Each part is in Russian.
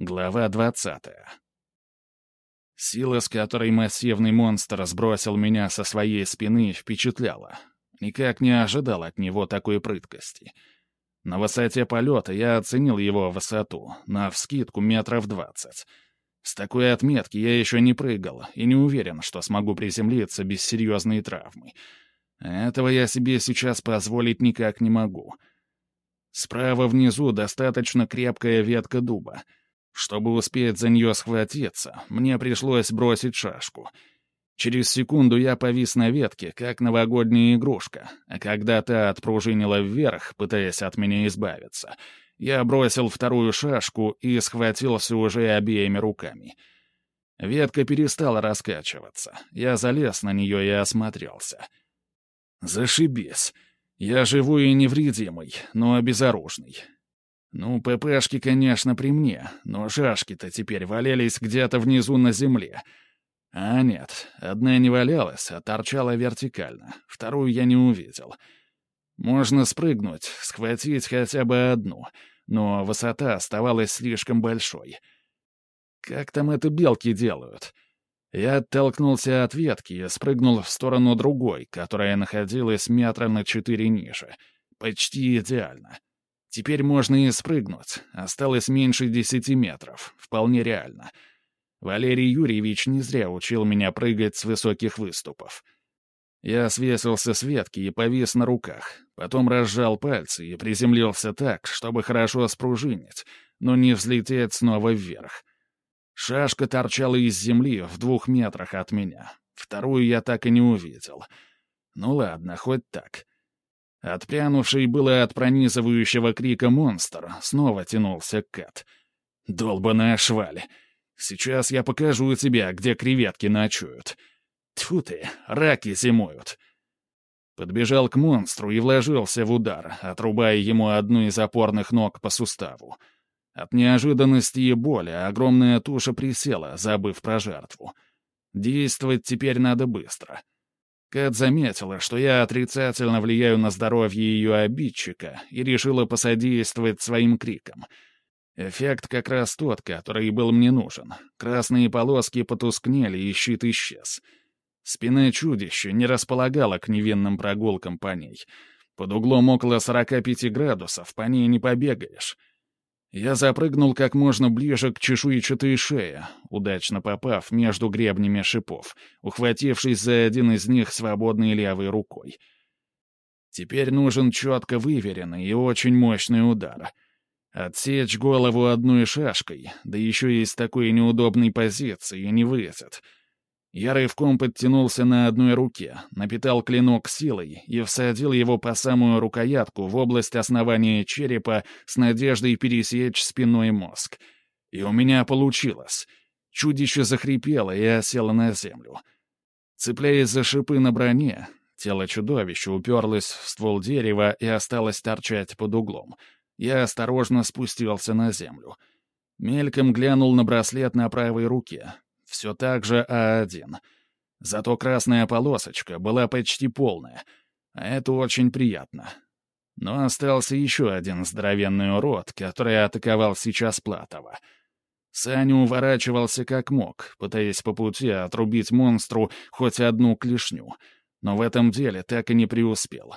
Глава двадцатая. Сила, с которой массивный монстр сбросил меня со своей спины, впечатляла. Никак не ожидал от него такой прыткости. На высоте полета я оценил его высоту, на вскидку метров двадцать. С такой отметки я еще не прыгал и не уверен, что смогу приземлиться без серьезной травмы. Этого я себе сейчас позволить никак не могу. Справа внизу достаточно крепкая ветка дуба — чтобы успеть за нее схватиться, мне пришлось бросить шашку. Через секунду я повис на ветке, как новогодняя игрушка, а когда та отпружинила вверх, пытаясь от меня избавиться, я бросил вторую шашку и схватился уже обеими руками. Ветка перестала раскачиваться. Я залез на нее и осмотрелся. «Зашибись! Я живой и невредимый, но безоружный. Ну, ППшки, конечно, при мне, но шашки-то теперь валялись где-то внизу на земле. А нет, одна не валялась, а торчала вертикально, вторую я не увидел. Можно спрыгнуть, схватить хотя бы одну, но высота оставалась слишком большой. Как там это белки делают? Я оттолкнулся от ветки и спрыгнул в сторону другой, которая находилась метра на четыре ниже. Почти идеально. Теперь можно и спрыгнуть. Осталось меньше десяти метров. Вполне реально. Валерий Юрьевич не зря учил меня прыгать с высоких выступов. Я свесился с ветки и повис на руках, потом разжал пальцы и приземлился так, чтобы хорошо спружинить, но не взлететь снова вверх. Шашка торчала из земли в двух метрах от меня. Вторую я так и не увидел. Ну ладно, хоть так. Отпрянувший было от пронизывающего крика монстр, снова тянулся Кэт. «Долбаная шваль! Сейчас я покажу тебе, где креветки ночуют. Тьфу ты, раки зимуют!» Подбежал к монстру и вложился в удар, отрубая ему одну из опорных ног по суставу. От неожиданности и боли огромная туша присела, забыв про жертву. Действовать теперь надо быстро — Кэт заметила, что я отрицательно влияю на здоровье ее обидчика и решила посодействовать своим криком. Эффект как раз тот, который был мне нужен. Красные полоски потускнели, и щит исчез. Спина чудища не располагала к невинным прогулкам по ней. Под углом около 45 градусов по ней не побегаешь. Я запрыгнул как можно ближе к чешуйчатой шее, удачно попав между гребнями шипов, ухватившись за один из них свободной левой рукой. Теперь нужен четко выверенный и очень мощный удар. Отсечь голову одной шашкой, да еще и из такой неудобной позиции, не выйдет — я рывком подтянулся на одной руке, напитал клинок силой и всадил его по самую рукоятку в область основания черепа с надеждой пересечь спиной мозг. И у меня получилось. Чудище захрипело и осело на землю. Цепляясь за шипы на броне, тело чудовища уперлось в ствол дерева и осталось торчать под углом. Я осторожно спустился на землю. Мельком глянул на браслет на правой руке, все так же А1. Зато красная полосочка была почти полная, а это очень приятно. Но остался еще один здоровенный урод, который атаковал сейчас Платова. Саня уворачивался как мог, пытаясь по пути отрубить монстру хоть одну клешню, но в этом деле так и не преуспел.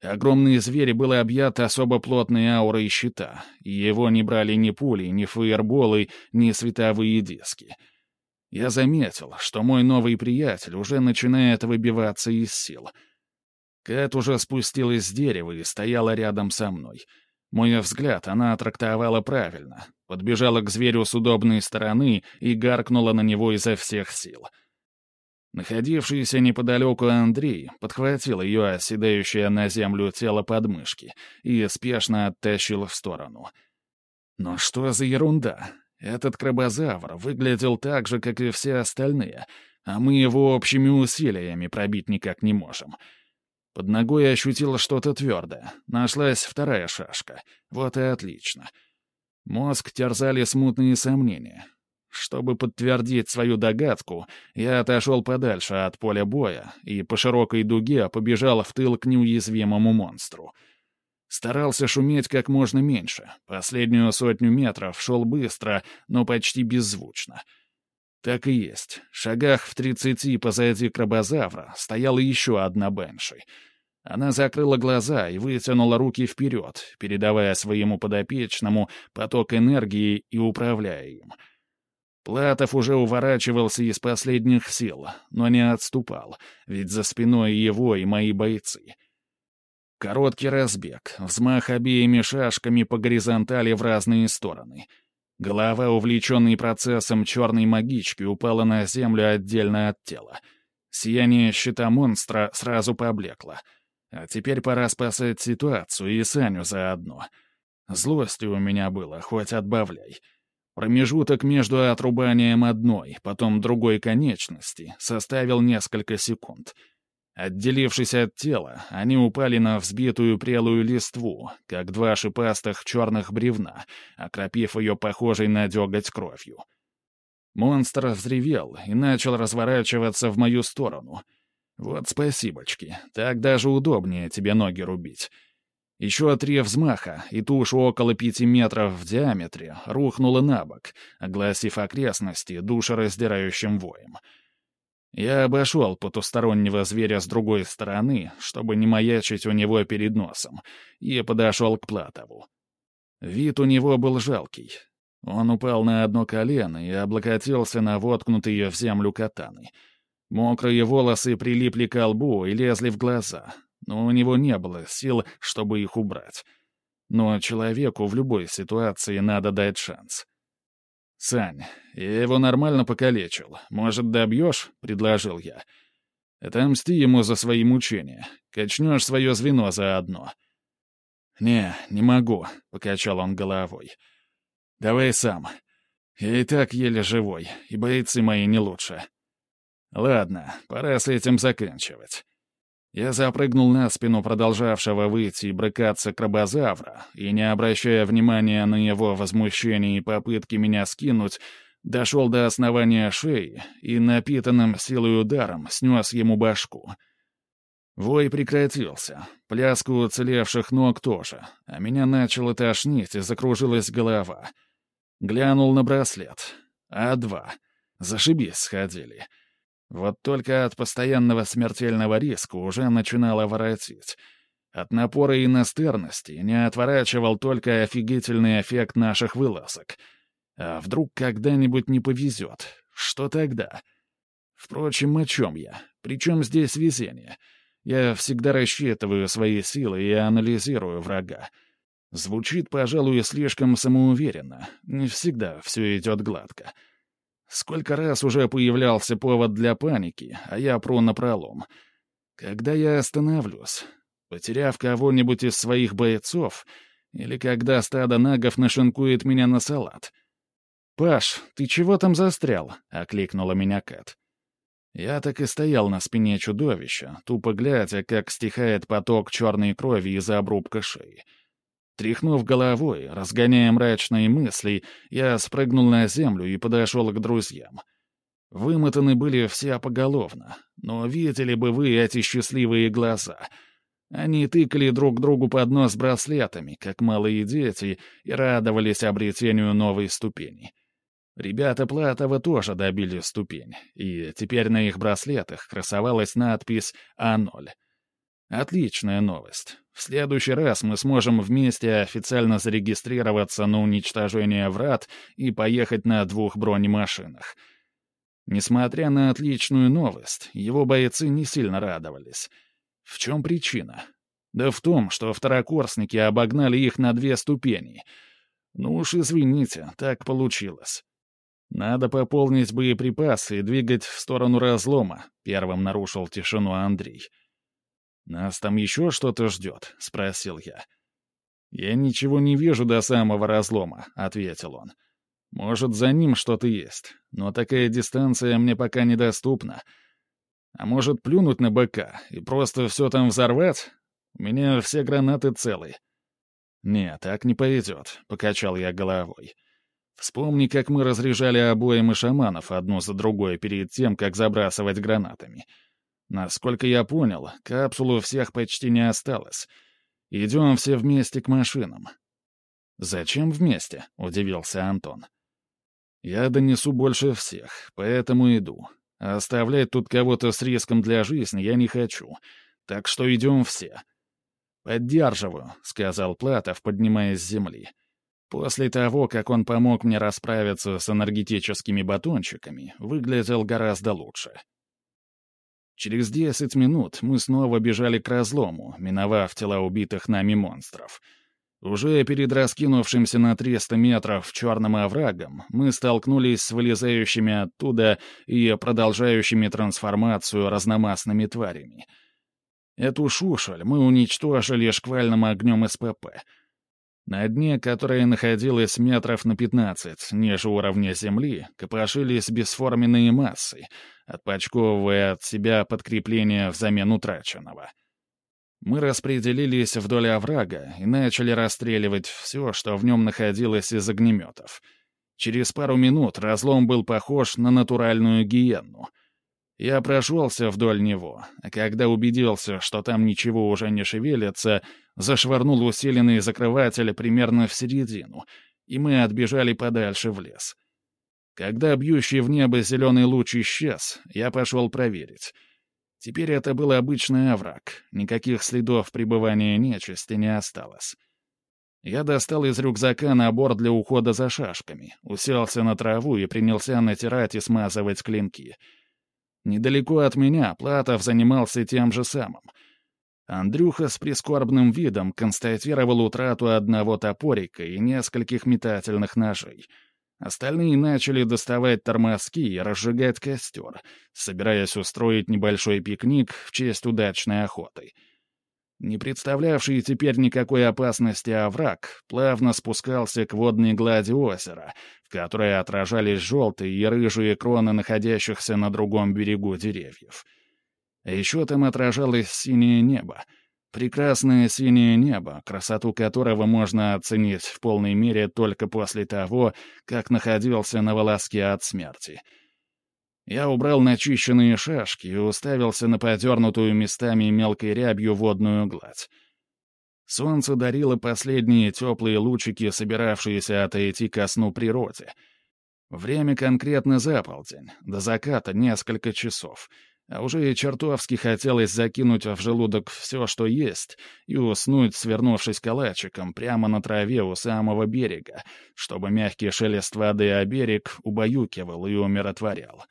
Огромный зверь был объят особо плотной аурой щита, и его не брали ни пули, ни фаерболы, ни световые диски — я заметил, что мой новый приятель уже начинает выбиваться из сил. Кэт уже спустилась с дерева и стояла рядом со мной. Мой взгляд она трактовала правильно, подбежала к зверю с удобной стороны и гаркнула на него изо всех сил. Находившийся неподалеку Андрей подхватил ее оседающее на землю тело подмышки и спешно оттащил в сторону. Но что за ерунда? Этот крабозавр выглядел так же, как и все остальные, а мы его общими усилиями пробить никак не можем. Под ногой ощутила что-то твердое. Нашлась вторая шашка. Вот и отлично. Мозг терзали смутные сомнения. Чтобы подтвердить свою догадку, я отошел подальше от поля боя и по широкой дуге побежал в тыл к неуязвимому монстру. Старался шуметь как можно меньше. Последнюю сотню метров шел быстро, но почти беззвучно. Так и есть. В шагах в тридцати позади крабозавра стояла еще одна Бенши. Она закрыла глаза и вытянула руки вперед, передавая своему подопечному поток энергии и управляя им. Платов уже уворачивался из последних сил, но не отступал, ведь за спиной его и мои бойцы — Короткий разбег, взмах обеими шашками по горизонтали в разные стороны. Голова, увлеченной процессом черной магички, упала на землю отдельно от тела. Сияние щита монстра сразу поблекло. А теперь пора спасать ситуацию и Саню заодно. Злости у меня было, хоть отбавляй. Промежуток между отрубанием одной, потом другой конечности составил несколько секунд — Отделившись от тела, они упали на взбитую прелую листву, как два шипастых черных бревна, окропив ее похожей на деготь кровью. Монстр взревел и начал разворачиваться в мою сторону. Вот спасибочки, так даже удобнее тебе ноги рубить. Еще три взмаха, и туша около пяти метров в диаметре рухнула на бок, огласив окрестности душераздирающим воем — я обошел потустороннего зверя с другой стороны, чтобы не маячить у него перед носом, и подошел к Платову. Вид у него был жалкий. Он упал на одно колено и облокотился на воткнутые в землю катаны. Мокрые волосы прилипли к лбу и лезли в глаза, но у него не было сил, чтобы их убрать. Но человеку в любой ситуации надо дать шанс. «Сань, я его нормально покалечил. Может, добьешь?» — предложил я. «Отомсти ему за свои мучения. Качнешь свое звено заодно». «Не, не могу», — покачал он головой. «Давай сам. Я и так еле живой, и бойцы мои не лучше». «Ладно, пора с этим заканчивать». Я запрыгнул на спину продолжавшего выйти и брыкаться крабозавра, и, не обращая внимания на его возмущение и попытки меня скинуть, дошел до основания шеи и напитанным силой ударом снес ему башку. Вой прекратился, пляска уцелевших ног тоже, а меня начало тошнить и закружилась голова. Глянул на браслет. А-2. Зашибись сходили. — вот только от постоянного смертельного риска уже начинало воротить. От напора и настырности не отворачивал только офигительный эффект наших вылазок. А вдруг когда-нибудь не повезет? Что тогда? Впрочем, о чем я? Причем здесь везение? Я всегда рассчитываю свои силы и анализирую врага. Звучит, пожалуй, слишком самоуверенно. Не всегда все идет гладко. — Сколько раз уже появлялся повод для паники, а я пру напролом. Когда я остановлюсь? Потеряв кого-нибудь из своих бойцов? Или когда стадо нагов нашинкует меня на салат? «Паш, ты чего там застрял?» — окликнула меня Кэт. Я так и стоял на спине чудовища, тупо глядя, как стихает поток черной крови из-за обрубка шеи. Тряхнув головой, разгоняя мрачные мысли, я спрыгнул на землю и подошел к друзьям. Вымотаны были все поголовно, но видели бы вы эти счастливые глаза. Они тыкали друг другу под нос браслетами, как малые дети, и радовались обретению новой ступени. Ребята Платова тоже добили ступень, и теперь на их браслетах красовалась надпись «А0». Отличная новость. В следующий раз мы сможем вместе официально зарегистрироваться на уничтожение врат и поехать на двух бронемашинах. Несмотря на отличную новость, его бойцы не сильно радовались. В чем причина? Да в том, что второкурсники обогнали их на две ступени. Ну уж извините, так получилось. Надо пополнить боеприпасы и двигать в сторону разлома, первым нарушил тишину Андрей. «Нас там еще что-то ждет?» — спросил я. «Я ничего не вижу до самого разлома», — ответил он. «Может, за ним что-то есть, но такая дистанция мне пока недоступна. А может, плюнуть на БК и просто все там взорвать? У меня все гранаты целы». «Нет, так не пойдет», — покачал я головой. «Вспомни, как мы разряжали обоим шаманов одну за другой перед тем, как забрасывать гранатами». Насколько я понял, капсул у всех почти не осталось. Идем все вместе к машинам». «Зачем вместе?» — удивился Антон. «Я донесу больше всех, поэтому иду. Оставлять тут кого-то с риском для жизни я не хочу. Так что идем все». «Поддерживаю», — сказал Платов, поднимаясь с земли. После того, как он помог мне расправиться с энергетическими батончиками, выглядел гораздо лучше. Через десять минут мы снова бежали к разлому, миновав тела убитых нами монстров. Уже перед раскинувшимся на 300 метров черным оврагом мы столкнулись с вылезающими оттуда и продолжающими трансформацию разномастными тварями. Эту шушаль мы уничтожили шквальным огнем СПП — на дне, которое находилось метров на 15 ниже уровня земли, копошились бесформенные массы, отпочковывая от себя подкрепление взамен утраченного. Мы распределились вдоль оврага и начали расстреливать все, что в нем находилось из огнеметов. Через пару минут разлом был похож на натуральную гиенну — я прошелся вдоль него, а когда убедился, что там ничего уже не шевелится, зашвырнул усиленный закрыватель примерно в середину, и мы отбежали подальше в лес. Когда бьющий в небо зеленый луч исчез, я пошел проверить. Теперь это был обычный овраг, никаких следов пребывания нечисти не осталось. Я достал из рюкзака набор для ухода за шашками, уселся на траву и принялся натирать и смазывать клинки — Недалеко от меня Платов занимался тем же самым. Андрюха с прискорбным видом констатировал утрату одного топорика и нескольких метательных ножей. Остальные начали доставать тормозки и разжигать костер, собираясь устроить небольшой пикник в честь удачной охоты — не представлявший теперь никакой опасности овраг, плавно спускался к водной глади озера, в которой отражались желтые и рыжие кроны находящихся на другом берегу деревьев. А еще там отражалось синее небо. Прекрасное синее небо, красоту которого можно оценить в полной мере только после того, как находился на волоске от смерти — я убрал начищенные шашки и уставился на подернутую местами мелкой рябью водную гладь. Солнце дарило последние теплые лучики, собиравшиеся отойти ко сну природе. Время конкретно за полдень, до заката несколько часов, а уже и чертовски хотелось закинуть в желудок все, что есть, и уснуть, свернувшись калачиком, прямо на траве у самого берега, чтобы мягкий шелест воды о берег убаюкивал и умиротворял.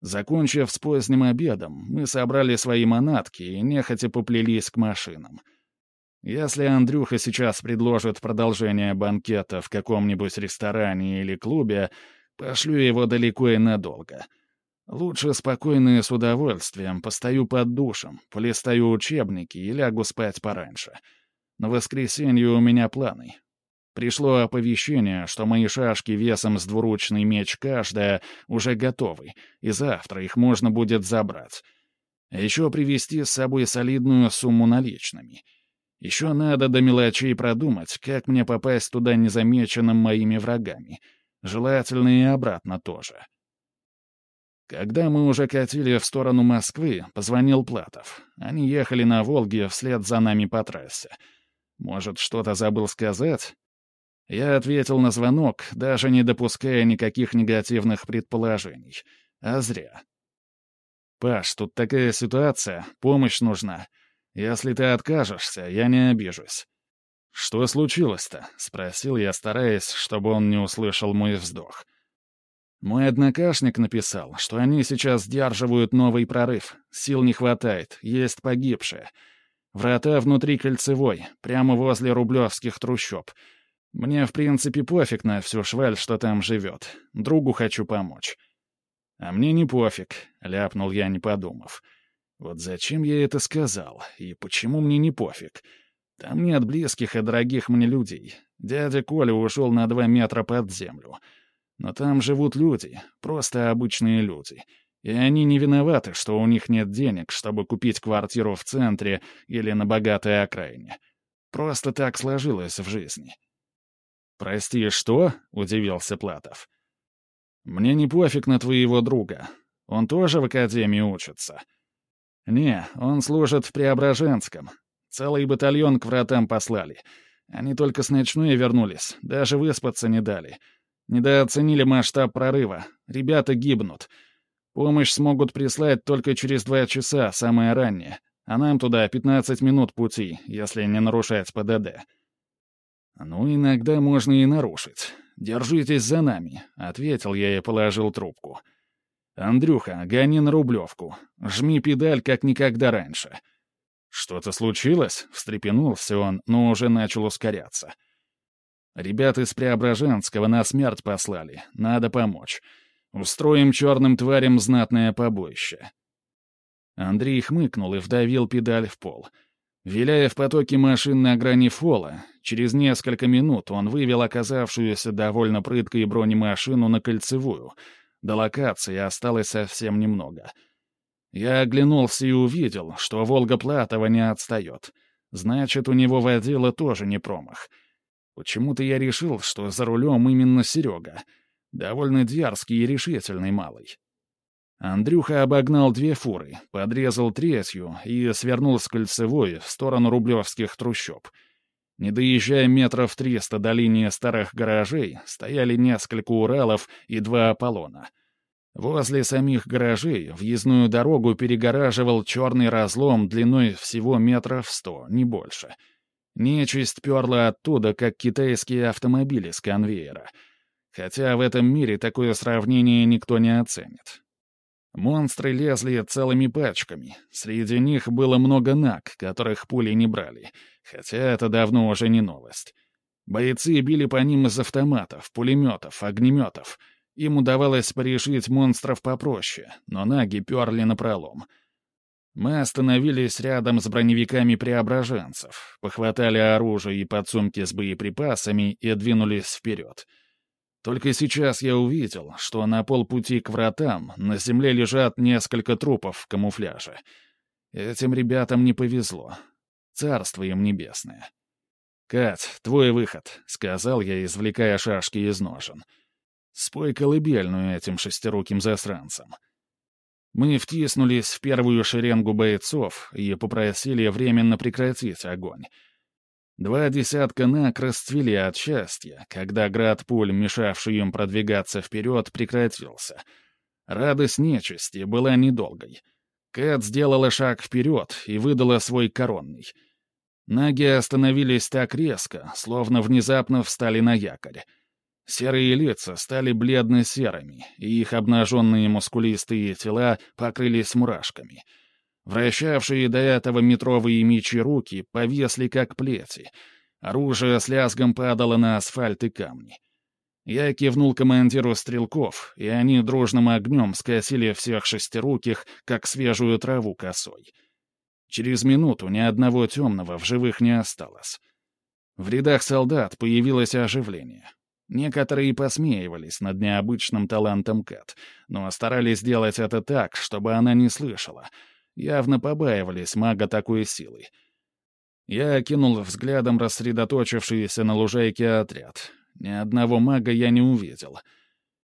Закончив с поздним обедом, мы собрали свои манатки и нехотя поплелись к машинам. Если Андрюха сейчас предложит продолжение банкета в каком-нибудь ресторане или клубе, пошлю его далеко и надолго. Лучше спокойно и с удовольствием постою под душем, полистаю учебники и лягу спать пораньше. На воскресенье у меня планы. Пришло оповещение, что мои шашки весом с двуручный меч каждая уже готовы, и завтра их можно будет забрать. Еще привезти с собой солидную сумму наличными. Еще надо до мелочей продумать, как мне попасть туда незамеченным моими врагами. Желательно и обратно тоже. Когда мы уже катили в сторону Москвы, позвонил Платов. Они ехали на «Волге» вслед за нами по трассе. Может, что-то забыл сказать? Я ответил на звонок, даже не допуская никаких негативных предположений. А зря. «Паш, тут такая ситуация, помощь нужна. Если ты откажешься, я не обижусь». «Что случилось-то?» — спросил я, стараясь, чтобы он не услышал мой вздох. Мой однокашник написал, что они сейчас сдерживают новый прорыв. Сил не хватает, есть погибшие. Врата внутри кольцевой, прямо возле рублевских трущоб — мне, в принципе, пофиг на всю шваль, что там живет. Другу хочу помочь. А мне не пофиг, — ляпнул я, не подумав. Вот зачем я это сказал, и почему мне не пофиг? Там нет близких и дорогих мне людей. Дядя Коля ушел на два метра под землю. Но там живут люди, просто обычные люди. И они не виноваты, что у них нет денег, чтобы купить квартиру в центре или на богатой окраине. Просто так сложилось в жизни. «Прости, что?» — удивился Платов. «Мне не пофиг на твоего друга. Он тоже в академии учится?» «Не, он служит в Преображенском. Целый батальон к вратам послали. Они только с ночной вернулись, даже выспаться не дали. Недооценили масштаб прорыва. Ребята гибнут. Помощь смогут прислать только через два часа, самое раннее. А нам туда 15 минут пути, если не нарушать ПДД. Ну, иногда можно и нарушить. Держитесь за нами, — ответил я и положил трубку. «Андрюха, гони на Рублевку. Жми педаль, как никогда раньше». «Что-то случилось?» — встрепенулся он, но уже начал ускоряться. «Ребята из Преображенского на смерть послали. Надо помочь. Устроим черным тварям знатное побоище». Андрей хмыкнул и вдавил педаль в пол. Виляя в потоке машин на грани фола, через несколько минут он вывел оказавшуюся довольно прыткой бронемашину на кольцевую — до локации осталось совсем немного. Я оглянулся и увидел, что «Волга Платова» не отстает. Значит, у него водила тоже не промах. Почему-то я решил, что за рулем именно Серега. Довольно дерзкий и решительный малый. Андрюха обогнал две фуры, подрезал третью и свернул с кольцевой в сторону рублевских трущоб — не доезжая метров триста до линии старых гаражей, стояли несколько Уралов и два Аполлона. Возле самих гаражей въездную дорогу перегораживал черный разлом длиной всего метров сто, не больше. Нечисть перла оттуда, как китайские автомобили с конвейера. Хотя в этом мире такое сравнение никто не оценит. Монстры лезли целыми пачками. Среди них было много наг, которых пули не брали. Хотя это давно уже не новость. Бойцы били по ним из автоматов, пулеметов, огнеметов. Им удавалось порешить монстров попроще, но наги перли напролом. Мы остановились рядом с броневиками преображенцев, похватали оружие и подсумки с боеприпасами и двинулись вперед — только сейчас я увидел, что на полпути к вратам на земле лежат несколько трупов в камуфляже. Этим ребятам не повезло. Царство им небесное. «Кать, твой выход», — сказал я, извлекая шашки из ножен. «Спой колыбельную этим шестируким засранцам». Мы втиснулись в первую шеренгу бойцов и попросили временно прекратить огонь — Два десятка наг расцвели от счастья, когда град пуль, мешавший им продвигаться вперед, прекратился. Радость нечисти была недолгой. Кэт сделала шаг вперед и выдала свой коронный. Наги остановились так резко, словно внезапно встали на якорь. Серые лица стали бледно-серыми, и их обнаженные мускулистые тела покрылись мурашками — Вращавшие до этого метровые мечи руки повесли как плети. Оружие с лязгом падало на асфальт и камни. Я кивнул командиру стрелков, и они дружным огнем скосили всех шестируких, как свежую траву косой. Через минуту ни одного темного в живых не осталось. В рядах солдат появилось оживление. Некоторые посмеивались над необычным талантом Кэт, но старались сделать это так, чтобы она не слышала — явно побаивались мага такой силы. Я окинул взглядом рассредоточившийся на лужайке отряд. Ни одного мага я не увидел.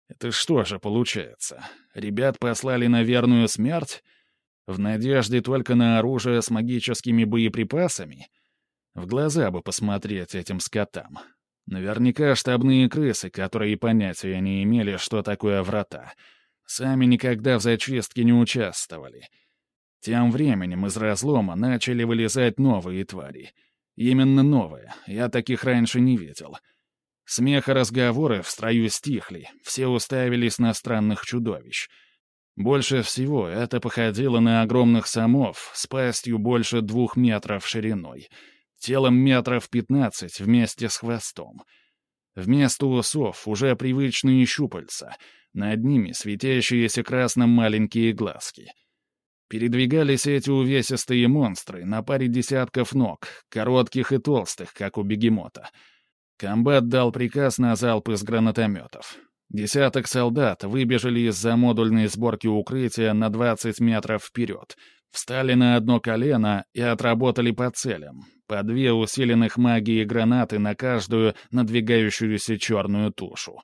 Это что же получается? Ребят послали на верную смерть? В надежде только на оружие с магическими боеприпасами? В глаза бы посмотреть этим скотам. Наверняка штабные крысы, которые понятия не имели, что такое врата. Сами никогда в зачистке не участвовали — тем временем из разлома начали вылезать новые твари. Именно новые, я таких раньше не видел. Смех и разговоры в строю стихли, все уставились на странных чудовищ. Больше всего это походило на огромных самов с пастью больше двух метров шириной, телом метров пятнадцать вместе с хвостом. Вместо усов уже привычные щупальца, над ними светящиеся красным маленькие глазки — Передвигались эти увесистые монстры на паре десятков ног, коротких и толстых, как у бегемота. Комбат дал приказ на залп из гранатометов. Десяток солдат выбежали из-за модульной сборки укрытия на 20 метров вперед, встали на одно колено и отработали по целям, по две усиленных магией гранаты на каждую надвигающуюся черную тушу.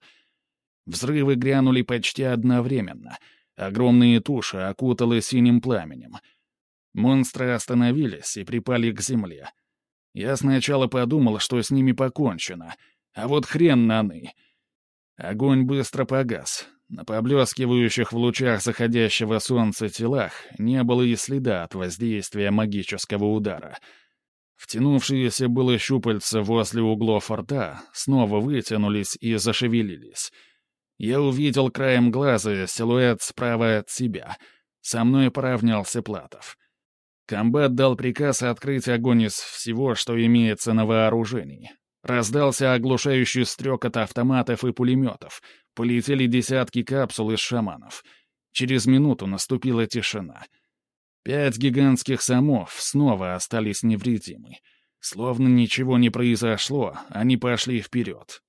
Взрывы грянули почти одновременно — Огромные туши окутало синим пламенем. Монстры остановились и припали к земле. Я сначала подумал, что с ними покончено, а вот хрен наны. Огонь быстро погас. На поблескивающих в лучах заходящего солнца телах не было и следа от воздействия магического удара. Втянувшиеся было щупальца возле углов рта снова вытянулись и зашевелились. Я увидел краем глаза силуэт справа от себя. Со мной поравнялся Платов. Комбат дал приказ открыть огонь из всего, что имеется на вооружении. Раздался оглушающий стрек от автоматов и пулеметов. Полетели десятки капсул из шаманов. Через минуту наступила тишина. Пять гигантских самов снова остались невредимы. Словно ничего не произошло, они пошли вперед.